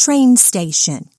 train station.